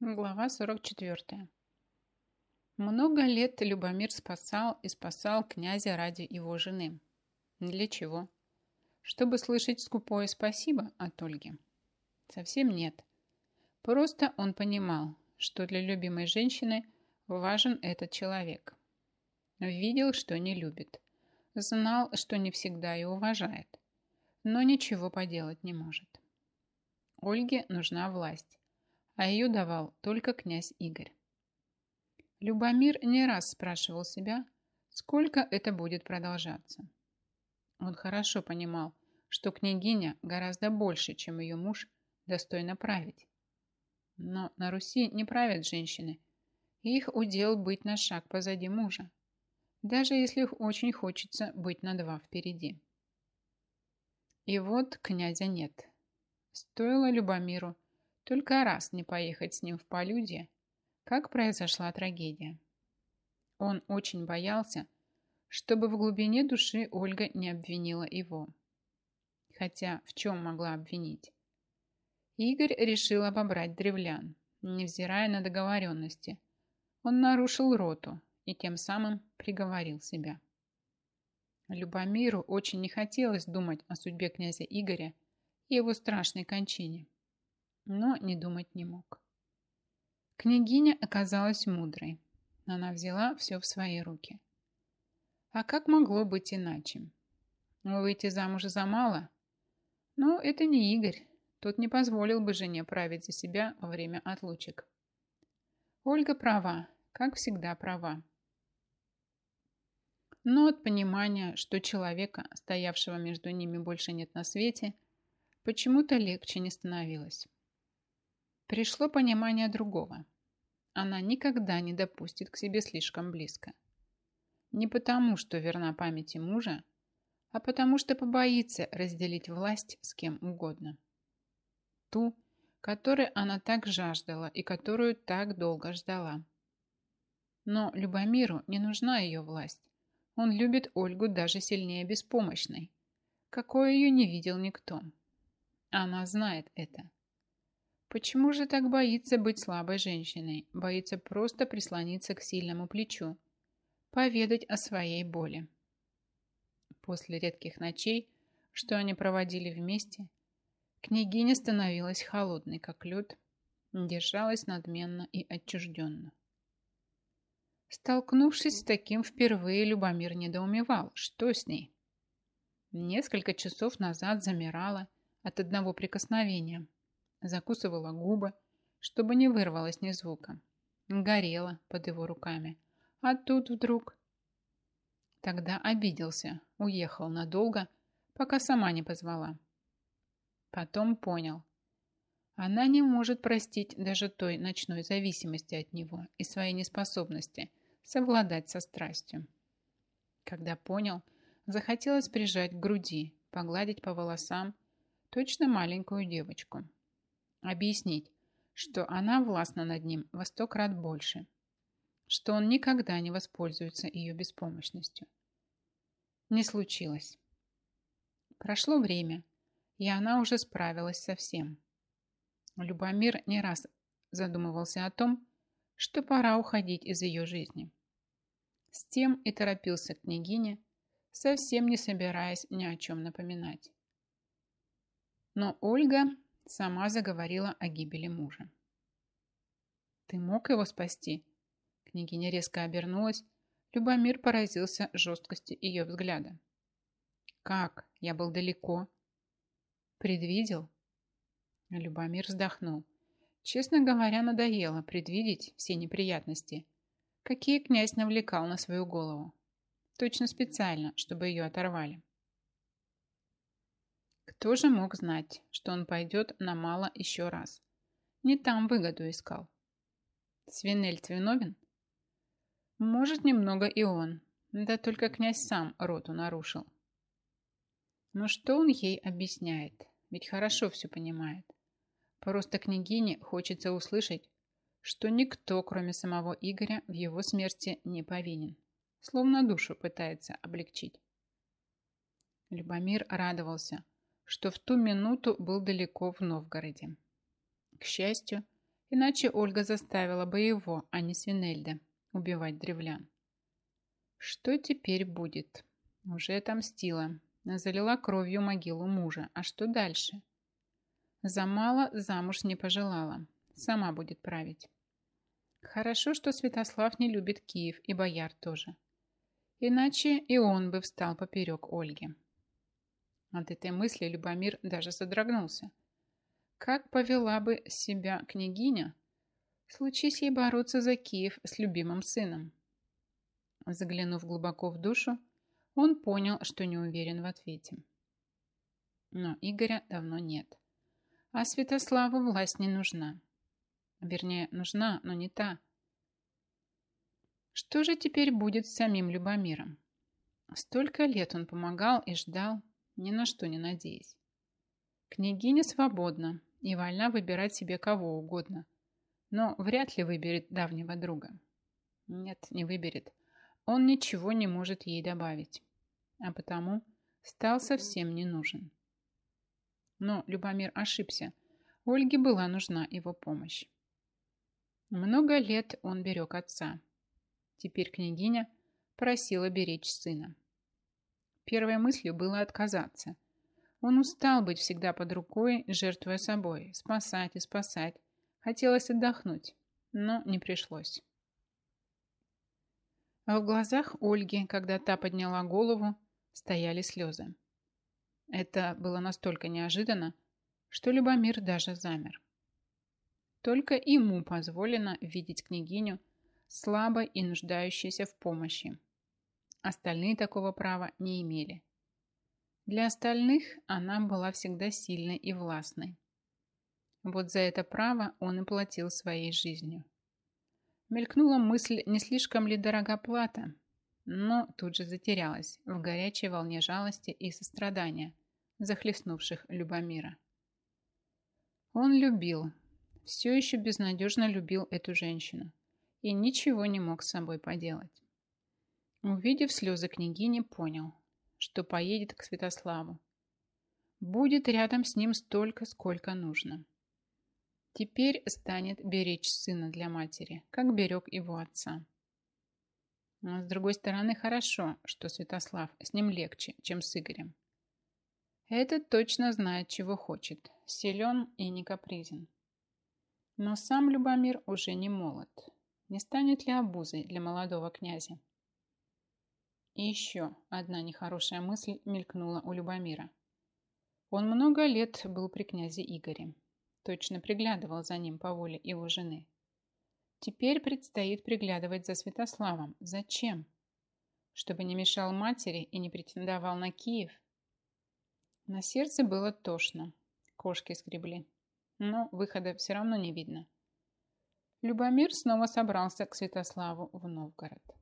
Глава 44. Много лет Любомир спасал и спасал князя ради его жены. Для чего? Чтобы слышать скупое спасибо от Ольги? Совсем нет. Просто он понимал, что для любимой женщины важен этот человек. Видел, что не любит. Знал, что не всегда и уважает. Но ничего поделать не может. Ольге нужна власть а ее давал только князь Игорь. Любомир не раз спрашивал себя, сколько это будет продолжаться. Он хорошо понимал, что княгиня гораздо больше, чем ее муж, достойна править. Но на Руси не правят женщины, и их удел быть на шаг позади мужа, даже если их очень хочется быть на два впереди. И вот князя нет. Стоило Любомиру только раз не поехать с ним в полюдье, как произошла трагедия. Он очень боялся, чтобы в глубине души Ольга не обвинила его. Хотя в чем могла обвинить? Игорь решил обобрать древлян, невзирая на договоренности. Он нарушил роту и тем самым приговорил себя. Любомиру очень не хотелось думать о судьбе князя Игоря и его страшной кончине но не думать не мог. Княгиня оказалась мудрой. Она взяла все в свои руки. А как могло быть иначе? Выйти замуж за мало? Но это не Игорь. Тот не позволил бы жене править за себя во время отлучек. Ольга права, как всегда права. Но от понимания, что человека, стоявшего между ними, больше нет на свете, почему-то легче не становилось. Пришло понимание другого. Она никогда не допустит к себе слишком близко. Не потому, что верна памяти мужа, а потому что побоится разделить власть с кем угодно. Ту, которой она так жаждала и которую так долго ждала. Но Любомиру не нужна ее власть. Он любит Ольгу даже сильнее беспомощной, какой ее не видел никто. Она знает это. Почему же так боится быть слабой женщиной? Боится просто прислониться к сильному плечу, поведать о своей боли. После редких ночей, что они проводили вместе, княгиня становилась холодной, как лед, держалась надменно и отчужденно. Столкнувшись с таким впервые, Любомир недоумевал, что с ней. Несколько часов назад замирала от одного прикосновения – закусывала губы, чтобы не вырвалось ни звука. Горела под его руками. А тут вдруг... Тогда обиделся, уехал надолго, пока сама не позвала. Потом понял. Она не может простить даже той ночной зависимости от него и своей неспособности совладать со страстью. Когда понял, захотелось прижать к груди, погладить по волосам, точно маленькую девочку. Объяснить, что она властна над ним во сто крат больше, что он никогда не воспользуется ее беспомощностью. Не случилось. Прошло время, и она уже справилась со всем. Любомир не раз задумывался о том, что пора уходить из ее жизни. С тем и торопился к княгине, совсем не собираясь ни о чем напоминать. Но Ольга Сама заговорила о гибели мужа. «Ты мог его спасти?» Княгиня резко обернулась. Любомир поразился жесткости ее взгляда. «Как? Я был далеко». «Предвидел?» Любомир вздохнул. Честно говоря, надоело предвидеть все неприятности. Какие князь навлекал на свою голову. Точно специально, чтобы ее оторвали. Кто же мог знать, что он пойдет на мало еще раз? Не там выгоду искал. Свинельд виновен? Может, немного и он. Да только князь сам роту нарушил. Но что он ей объясняет? Ведь хорошо все понимает. Просто княгине хочется услышать, что никто, кроме самого Игоря, в его смерти не повинен. Словно душу пытается облегчить. Любомир радовался – что в ту минуту был далеко в Новгороде. К счастью, Иначе Ольга заставила бы его, а не Свинельда, убивать древлян. Что теперь будет? Уже отомстила. Залила кровью могилу мужа. А что дальше? За мало замуж не пожелала. Сама будет править. Хорошо, что Святослав не любит Киев и бояр тоже. Иначе и он бы встал поперек Ольги. От этой мысли Любомир даже содрогнулся. Как повела бы себя княгиня, случись ей бороться за Киев с любимым сыном? Заглянув глубоко в душу, он понял, что не уверен в ответе. Но Игоря давно нет. А Святославу власть не нужна. Вернее, нужна, но не та. Что же теперь будет с самим Любомиром? Столько лет он помогал и ждал, ни на что не надеясь. Княгиня свободна и вольна выбирать себе кого угодно, но вряд ли выберет давнего друга. Нет, не выберет. Он ничего не может ей добавить, а потому стал совсем не нужен. Но Любомир ошибся. Ольге была нужна его помощь. Много лет он берег отца. Теперь княгиня просила беречь сына. Первой мыслью было отказаться. Он устал быть всегда под рукой, жертвуя собой, спасать и спасать. Хотелось отдохнуть, но не пришлось. А в глазах Ольги, когда та подняла голову, стояли слезы. Это было настолько неожиданно, что Любомир даже замер. Только ему позволено видеть княгиню слабой и нуждающейся в помощи. Остальные такого права не имели. Для остальных она была всегда сильной и властной. Вот за это право он и платил своей жизнью. Мелькнула мысль, не слишком ли дорога плата, но тут же затерялась в горячей волне жалости и сострадания, захлестнувших Любомира. Он любил, все еще безнадежно любил эту женщину и ничего не мог с собой поделать. Увидев слезы княгини, понял, что поедет к Святославу. Будет рядом с ним столько, сколько нужно. Теперь станет беречь сына для матери, как берег его отца. Но с другой стороны, хорошо, что Святослав с ним легче, чем с Игорем. Этот точно знает, чего хочет, силен и не капризен. Но сам Любомир уже не молод. Не станет ли обузой для молодого князя? И еще одна нехорошая мысль мелькнула у Любомира. Он много лет был при князе Игоре. Точно приглядывал за ним по воле его жены. Теперь предстоит приглядывать за Святославом. Зачем? Чтобы не мешал матери и не претендовал на Киев? На сердце было тошно. Кошки скребли. Но выхода все равно не видно. Любомир снова собрался к Святославу в Новгород.